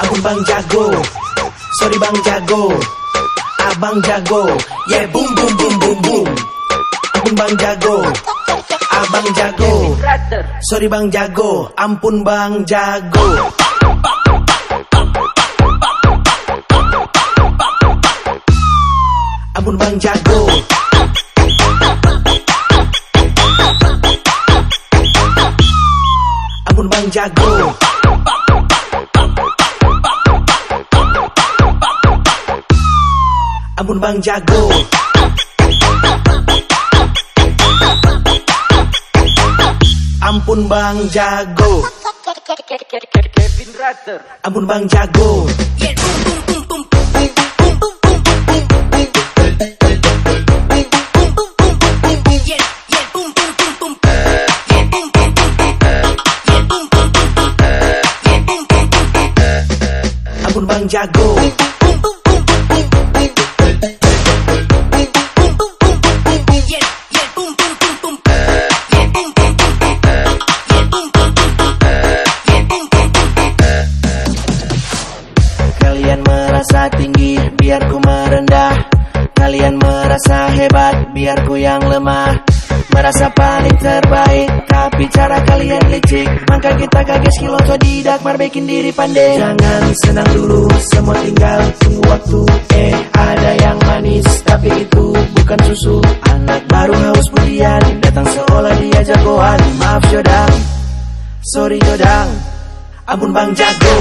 Ampun bang jago. Sorry bang jago. Abang jago. Yeah boom boom boom boom boom Ampun bang jago. Abang jago. Sorry bang jago. Ampun bang jago. Ampun bang jago Ampun bang jago. Ampun bang jago. Ampun bang jago. Ampun bang jago. Ampun bang jago Kalian merasa tinggi, biar ku merendah Kalian merasa hebat, biar ku yang lemah. Merasa paling terbaik, tapi cara kalian licik. Maka kita kaget skill otodidak, marbekin diri pandai. Jangan senang dulu, semua tinggal tunggu waktu. Eh, ada yang manis, tapi itu bukan susu. Anak baru haus pujian, datang seolah dia jagoan Maaf Jodang, sorry Jodang. Ampun bang jago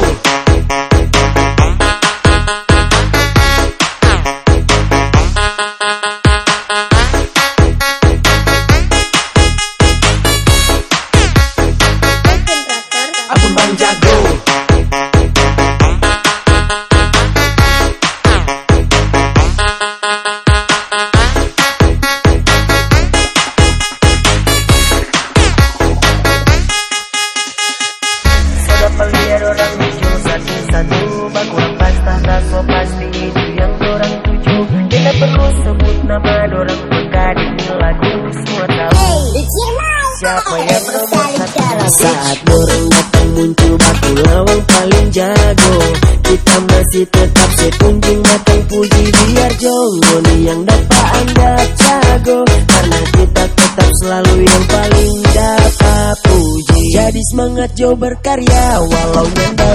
Sudah orang lucu Satu-satu Baku lepas tak so pasti itu yang orang tuju Tidak perlu sebut nama Siapa yang satu Saat datang muncul baku lawang paling jago. Kita masih tetap sepunjung matang puji biar jongo nih yang dapat anda jago. Karena kita tetap selalu yang paling dapat puji. Jadi semangat Jo berkarya walau nyanda